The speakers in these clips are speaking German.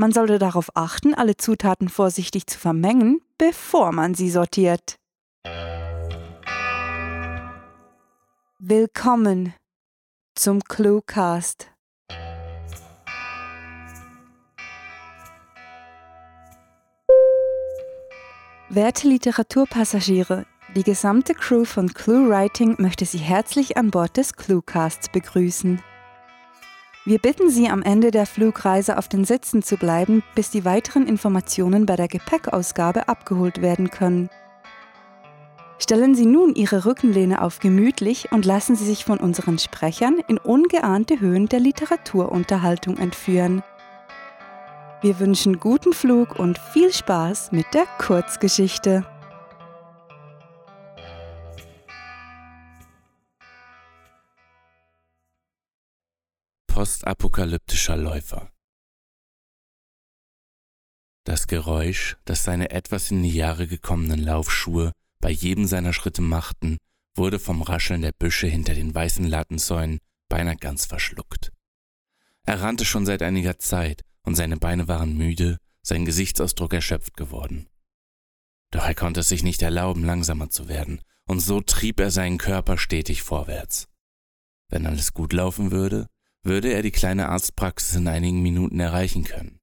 Man sollte darauf achten, alle Zutaten vorsichtig zu vermengen, bevor man sie sortiert. Willkommen zum Cluecast. Werte Literaturpassagiere, die gesamte Crew von Clue Writing möchte Sie herzlich an Bord des Cluecasts begrüßen. Wir bitten Sie am Ende der Flugreise auf den Sitzen zu bleiben, bis die weiteren Informationen bei der Gepäckausgabe abgeholt werden können. Stellen Sie nun Ihre Rückenlehne auf gemütlich und lassen Sie sich von unseren Sprechern in ungeahnte Höhen der Literaturunterhaltung entführen. Wir wünschen guten Flug und viel Spaß mit der Kurzgeschichte. Postapokalyptischer Läufer Das Geräusch, das seine etwas in die Jahre gekommenen Laufschuhe bei jedem seiner Schritte machten, wurde vom Rascheln der Büsche hinter den weißen Lattensäulen beinahe ganz verschluckt. Er rannte schon seit einiger Zeit und seine Beine waren müde, sein Gesichtsausdruck erschöpft geworden. Doch er konnte es sich nicht erlauben, langsamer zu werden, und so trieb er seinen Körper stetig vorwärts. Wenn alles gut laufen würde, würde er die kleine Arztpraxis in einigen Minuten erreichen können.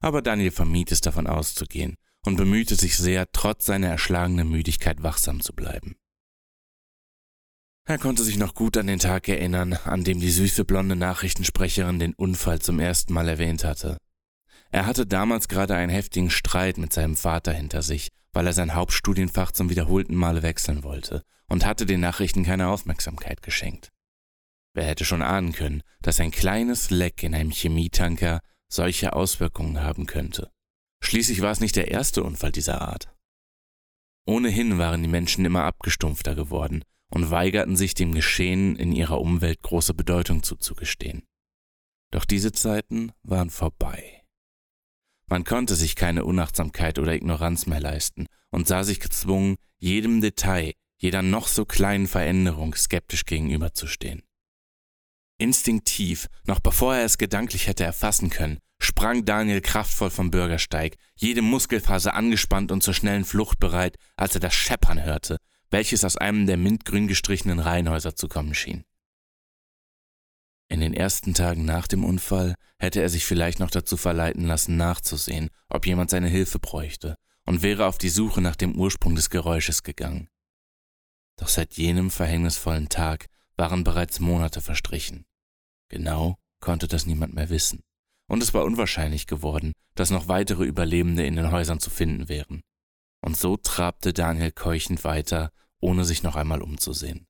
Aber Daniel vermied es davon auszugehen und bemühte sich sehr, trotz seiner erschlagenen Müdigkeit wachsam zu bleiben. Er konnte sich noch gut an den Tag erinnern, an dem die süße blonde Nachrichtensprecherin den Unfall zum ersten Mal erwähnt hatte. Er hatte damals gerade einen heftigen Streit mit seinem Vater hinter sich, weil er sein Hauptstudienfach zum wiederholten Male wechseln wollte und hatte den Nachrichten keine Aufmerksamkeit geschenkt. Wer hätte schon ahnen können, dass ein kleines Leck in einem Chemietanker solche Auswirkungen haben könnte. Schließlich war es nicht der erste Unfall dieser Art. Ohnehin waren die Menschen immer abgestumpfter geworden und weigerten sich dem Geschehen in ihrer Umwelt große Bedeutung zuzugestehen. Doch diese Zeiten waren vorbei. Man konnte sich keine Unachtsamkeit oder Ignoranz mehr leisten und sah sich gezwungen, jedem Detail, jeder noch so kleinen Veränderung skeptisch gegenüberzustehen. Instinktiv, noch bevor er es gedanklich hätte erfassen können, sprang Daniel kraftvoll vom Bürgersteig, jede Muskelfaser angespannt und zur schnellen Flucht bereit, als er das Scheppern hörte, welches aus einem der mintgrün gestrichenen Reihenhäuser zu kommen schien. In den ersten Tagen nach dem Unfall hätte er sich vielleicht noch dazu verleiten lassen, nachzusehen, ob jemand seine Hilfe bräuchte, und wäre auf die Suche nach dem Ursprung des Geräusches gegangen. Doch seit jenem verhängnisvollen Tag waren bereits Monate verstrichen. Genau konnte das niemand mehr wissen, und es war unwahrscheinlich geworden, dass noch weitere Überlebende in den Häusern zu finden wären. Und so trabte Daniel keuchend weiter, ohne sich noch einmal umzusehen.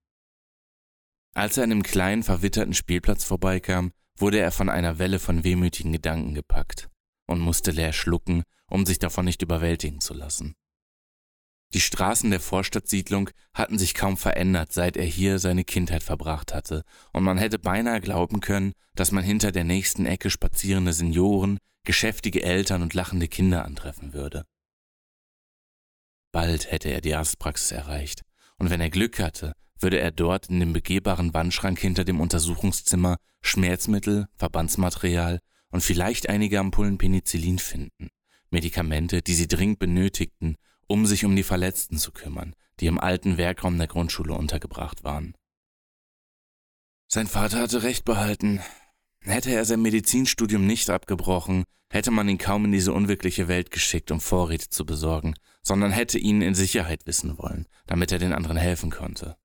Als er an dem kleinen, verwitterten Spielplatz vorbeikam, wurde er von einer Welle von wehmütigen Gedanken gepackt und musste leer schlucken, um sich davon nicht überwältigen zu lassen. Die Straßen der Vorstadtsiedlung hatten sich kaum verändert, seit er hier seine Kindheit verbracht hatte, und man hätte beinahe glauben können, dass man hinter der nächsten Ecke spazierende Senioren, geschäftige Eltern und lachende Kinder antreffen würde. Bald hätte er die Arztpraxis erreicht, und wenn er Glück hatte, würde er dort in dem begehbaren Wandschrank hinter dem Untersuchungszimmer Schmerzmittel, Verbandsmaterial und vielleicht einige Ampullen Penicillin finden, Medikamente, die sie dringend benötigten, um sich um die Verletzten zu kümmern, die im alten Werkraum der Grundschule untergebracht waren. Sein Vater hatte recht behalten. Hätte er sein Medizinstudium nicht abgebrochen, hätte man ihn kaum in diese unwirkliche Welt geschickt, um Vorräte zu besorgen, sondern hätte ihn in Sicherheit wissen wollen, damit er den anderen helfen konnte.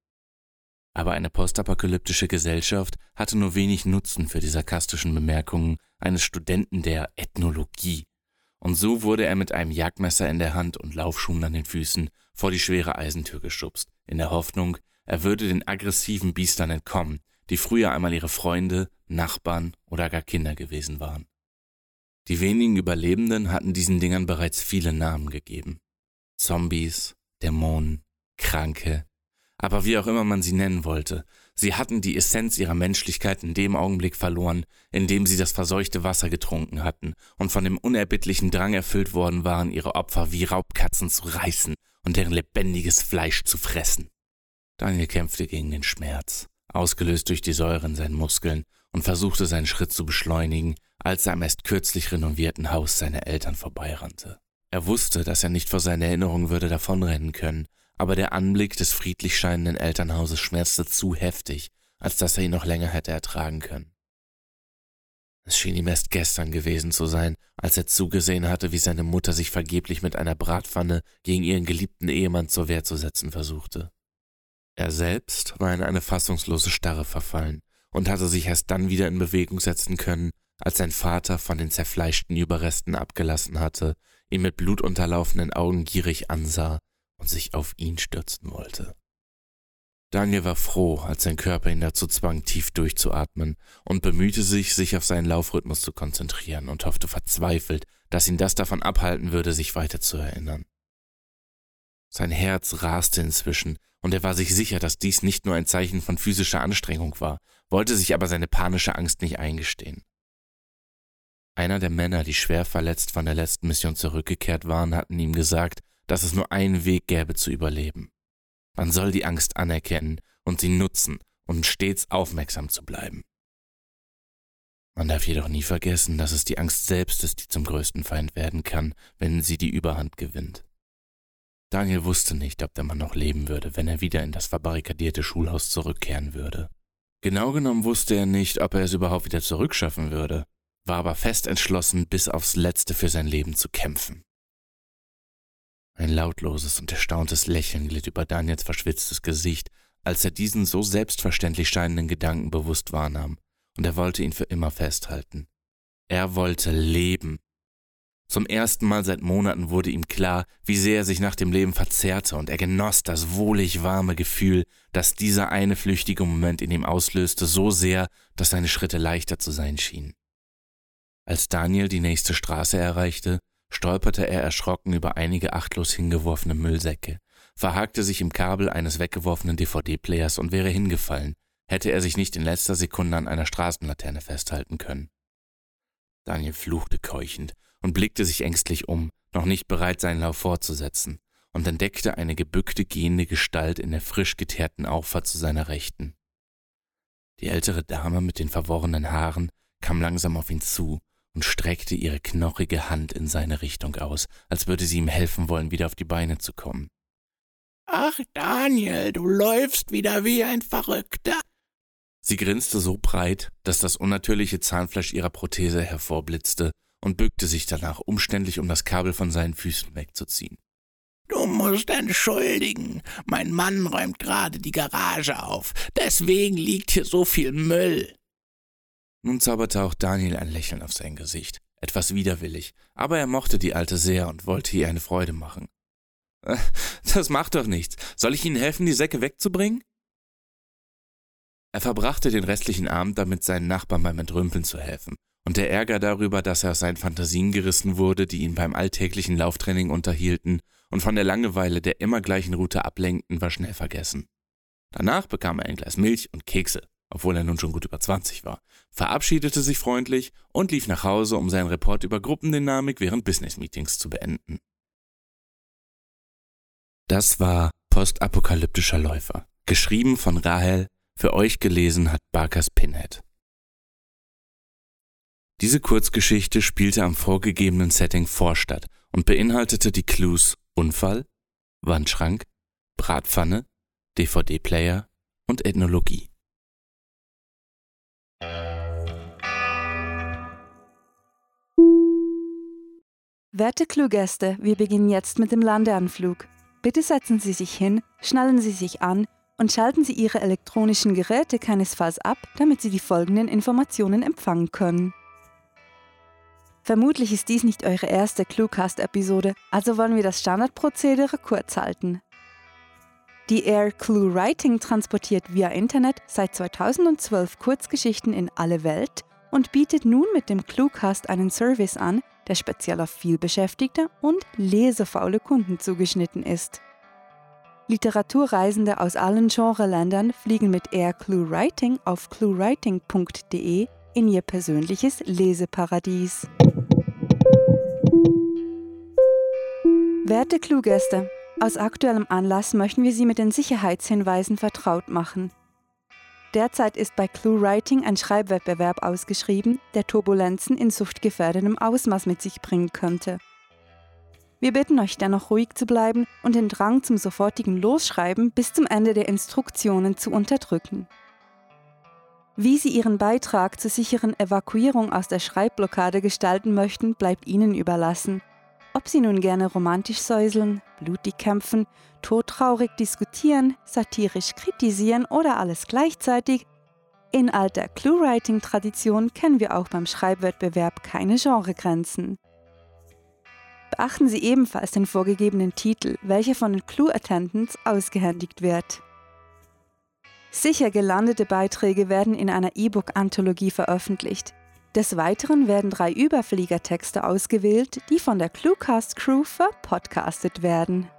Aber eine postapokalyptische Gesellschaft hatte nur wenig Nutzen für die sarkastischen Bemerkungen eines Studenten der Ethnologie, und so wurde er mit einem Jagdmesser in der Hand und Laufschuhen an den Füßen vor die schwere Eisentür geschubst, in der Hoffnung, er würde den aggressiven Biestern entkommen, die früher einmal ihre Freunde, Nachbarn oder gar Kinder gewesen waren. Die wenigen Überlebenden hatten diesen Dingern bereits viele Namen gegeben. Zombies, Dämonen, Kranke, aber wie auch immer man sie nennen wollte, sie hatten die Essenz ihrer Menschlichkeit in dem Augenblick verloren, in dem sie das verseuchte Wasser getrunken hatten und von dem unerbittlichen Drang erfüllt worden waren, ihre Opfer wie Raubkatzen zu reißen und deren lebendiges Fleisch zu fressen. Daniel kämpfte gegen den Schmerz, ausgelöst durch die Säure in seinen Muskeln, und versuchte seinen Schritt zu beschleunigen, als er am erst kürzlich renovierten Haus seiner Eltern vorbeirannte. Er wusste, dass er nicht vor seinen Erinnerungen würde davonrennen können, aber der Anblick des friedlich scheinenden Elternhauses schmerzte zu heftig, als dass er ihn noch länger hätte ertragen können. Es schien ihm erst gestern gewesen zu sein, als er zugesehen hatte, wie seine Mutter sich vergeblich mit einer Bratpfanne gegen ihren geliebten Ehemann zur Wehr zu setzen versuchte. Er selbst war in eine fassungslose Starre verfallen und hatte sich erst dann wieder in Bewegung setzen können, als sein Vater von den zerfleischten Überresten abgelassen hatte, ihn mit blutunterlaufenden Augen gierig ansah und sich auf ihn stürzen wollte. Daniel war froh, als sein Körper ihn dazu zwang, tief durchzuatmen und bemühte sich, sich auf seinen Laufrhythmus zu konzentrieren und hoffte verzweifelt, dass ihn das davon abhalten würde, sich weiter zu erinnern. Sein Herz raste inzwischen, und er war sich sicher, dass dies nicht nur ein Zeichen von physischer Anstrengung war, wollte sich aber seine panische Angst nicht eingestehen. Einer der Männer, die schwer verletzt von der letzten Mission zurückgekehrt waren, hatten ihm gesagt, dass es nur einen Weg gäbe zu überleben. Man soll die Angst anerkennen und sie nutzen, um stets aufmerksam zu bleiben. Man darf jedoch nie vergessen, dass es die Angst selbst ist, die zum größten Feind werden kann, wenn sie die Überhand gewinnt. Daniel wusste nicht, ob der Mann noch leben würde, wenn er wieder in das verbarrikadierte Schulhaus zurückkehren würde. Genau genommen wusste er nicht, ob er es überhaupt wieder zurückschaffen würde, war aber fest entschlossen, bis aufs Letzte für sein Leben zu kämpfen. Ein lautloses und erstauntes Lächeln glitt über Daniels verschwitztes Gesicht, als er diesen so selbstverständlich scheinenden Gedanken bewusst wahrnahm, und er wollte ihn für immer festhalten. Er wollte leben. Zum ersten Mal seit Monaten wurde ihm klar, wie sehr er sich nach dem Leben verzehrte, und er genoss das wohlig warme Gefühl, das dieser eine flüchtige Moment in ihm auslöste, so sehr, dass seine Schritte leichter zu sein schienen. Als Daniel die nächste Straße erreichte, stolperte er erschrocken über einige achtlos hingeworfene Müllsäcke, verhakte sich im Kabel eines weggeworfenen DVD-Players und wäre hingefallen, hätte er sich nicht in letzter Sekunde an einer Straßenlaterne festhalten können. Daniel fluchte keuchend und blickte sich ängstlich um, noch nicht bereit, seinen Lauf fortzusetzen, und entdeckte eine gebückte gehende Gestalt in der frisch geteerten Auffahrt zu seiner Rechten. Die ältere Dame mit den verworrenen Haaren kam langsam auf ihn zu und streckte ihre knochige Hand in seine Richtung aus, als würde sie ihm helfen wollen, wieder auf die Beine zu kommen. Ach, Daniel, du läufst wieder wie ein Verrückter. Sie grinste so breit, dass das unnatürliche Zahnfleisch ihrer Prothese hervorblitzte und bückte sich danach umständlich, um das Kabel von seinen Füßen wegzuziehen. Du musst entschuldigen. Mein Mann räumt gerade die Garage auf. Deswegen liegt hier so viel Müll. Nun zauberte auch Daniel ein Lächeln auf sein Gesicht, etwas widerwillig, aber er mochte die Alte sehr und wollte ihr eine Freude machen. Äh, das macht doch nichts. Soll ich Ihnen helfen, die Säcke wegzubringen? Er verbrachte den restlichen Abend damit, seinen Nachbarn beim Entrümpeln zu helfen, und der Ärger darüber, dass er aus seinen Fantasien gerissen wurde, die ihn beim alltäglichen Lauftraining unterhielten und von der Langeweile der immer gleichen Route ablenkten, war schnell vergessen. Danach bekam er ein Glas Milch und Kekse, obwohl er nun schon gut über 20 war, verabschiedete sich freundlich und lief nach Hause, um seinen Report über Gruppendynamik während Business-Meetings zu beenden. Das war Postapokalyptischer Läufer, geschrieben von Rahel, für euch gelesen hat Barkers Pinhead. Diese Kurzgeschichte spielte am vorgegebenen Setting Vorstadt und beinhaltete die Clues Unfall, Wandschrank, Bratpfanne, DVD-Player und Ethnologie. Werte Cluegäste, wir beginnen jetzt mit dem Landeanflug. Bitte setzen Sie sich hin, schnallen Sie sich an und schalten Sie Ihre elektronischen Geräte keinesfalls ab, damit Sie die folgenden Informationen empfangen können. Vermutlich ist dies nicht eure erste Cluecast-Episode, also wollen wir das Standardprozedere kurz halten. Die Air Clue Writing transportiert via Internet seit 2012 Kurzgeschichten in alle Welt und bietet nun mit dem Cluecast einen Service an, der speziell auf vielbeschäftigte und lesefaule Kunden zugeschnitten ist. Literaturreisende aus allen Genreländern fliegen mit Air Clue Writing auf cluewriting.de in ihr persönliches Leseparadies. Werte Cluegäste, aus aktuellem Anlass möchten wir Sie mit den Sicherheitshinweisen vertraut machen. Derzeit ist bei ClueWriting ein Schreibwettbewerb ausgeschrieben, der Turbulenzen in suchtgefährdetem Ausmaß mit sich bringen könnte. Wir bitten euch dennoch ruhig zu bleiben und den Drang zum sofortigen Losschreiben bis zum Ende der Instruktionen zu unterdrücken. Wie Sie Ihren Beitrag zur sicheren Evakuierung aus der Schreibblockade gestalten möchten, bleibt Ihnen überlassen. Ob Sie nun gerne romantisch säuseln, blutig kämpfen, todtraurig diskutieren, satirisch kritisieren oder alles gleichzeitig, in alter Clue-Writing-Tradition kennen wir auch beim Schreibwettbewerb keine Genregrenzen. Beachten Sie ebenfalls den vorgegebenen Titel, welcher von den Clue Attendants ausgehändigt wird. Sicher gelandete Beiträge werden in einer E-Book-Anthologie veröffentlicht. Des Weiteren werden drei Überfliegertexte ausgewählt, die von der Cluecast Crew verpodcastet werden.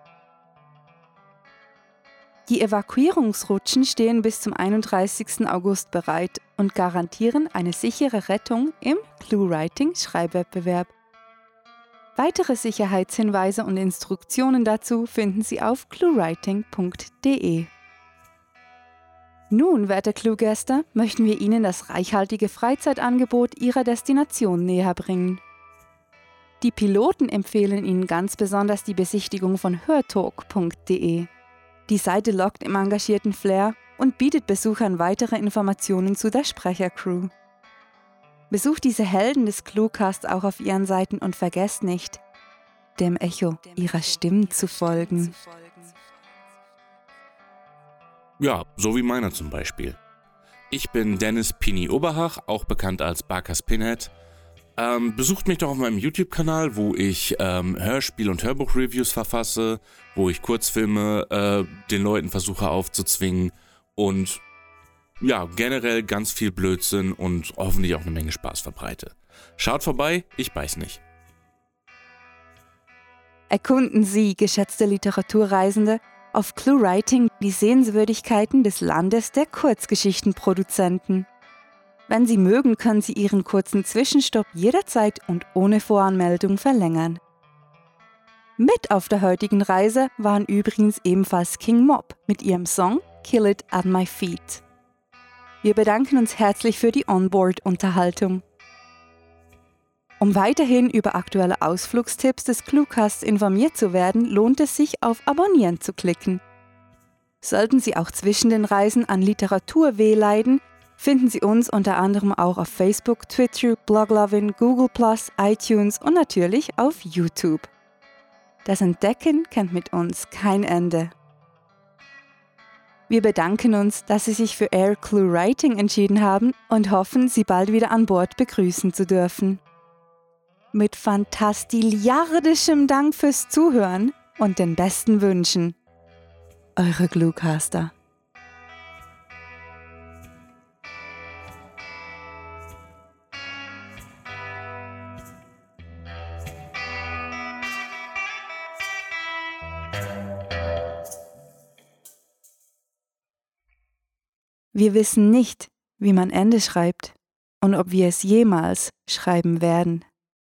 Die Evakuierungsrutschen stehen bis zum 31. August bereit und garantieren eine sichere Rettung im ClueWriting-Schreibwettbewerb. Weitere Sicherheitshinweise und Instruktionen dazu finden Sie auf cluewriting.de. Nun, werte Cluegäste, möchten wir Ihnen das reichhaltige Freizeitangebot Ihrer Destination näher bringen. Die Piloten empfehlen Ihnen ganz besonders die Besichtigung von hörtalk.de. Die Seite lockt im engagierten Flair und bietet Besuchern weitere Informationen zu der Sprechercrew. Besucht diese Helden des Cluecast auch auf ihren Seiten und vergesst nicht, dem Echo ihrer Stimmen zu folgen. Ja, so wie meiner zum Beispiel. Ich bin Dennis Pini Oberhach, auch bekannt als Barkas Pinhead. Ähm, besucht mich doch auf meinem YouTube-Kanal, wo ich ähm, Hörspiel- und Hörbuch-Reviews verfasse, wo ich Kurzfilme äh, den Leuten versuche aufzuzwingen und ja, generell ganz viel Blödsinn und hoffentlich auch eine Menge Spaß verbreite. Schaut vorbei, ich beiß nicht. Erkunden Sie, geschätzte Literaturreisende, auf ClueWriting die Sehenswürdigkeiten des Landes der Kurzgeschichtenproduzenten. Wenn Sie mögen, können Sie Ihren kurzen Zwischenstopp jederzeit und ohne Voranmeldung verlängern. Mit auf der heutigen Reise waren übrigens ebenfalls King Mob mit ihrem Song Kill It at My Feet. Wir bedanken uns herzlich für die Onboard-Unterhaltung. Um weiterhin über aktuelle Ausflugstipps des Cluecasts informiert zu werden, lohnt es sich, auf Abonnieren zu klicken. Sollten Sie auch zwischen den Reisen an Literatur wehleiden, finden Sie uns unter anderem auch auf Facebook, Twitter, Bloglovin, Google+, iTunes und natürlich auf YouTube. Das Entdecken kennt mit uns kein Ende. Wir bedanken uns, dass Sie sich für Air Clue Writing entschieden haben und hoffen, Sie bald wieder an Bord begrüßen zu dürfen. Mit fantastiliardischem Dank fürs Zuhören und den besten Wünschen. Eure Gluecaster. Wir wissen nicht, wie man Ende schreibt und ob wir es jemals schreiben werden.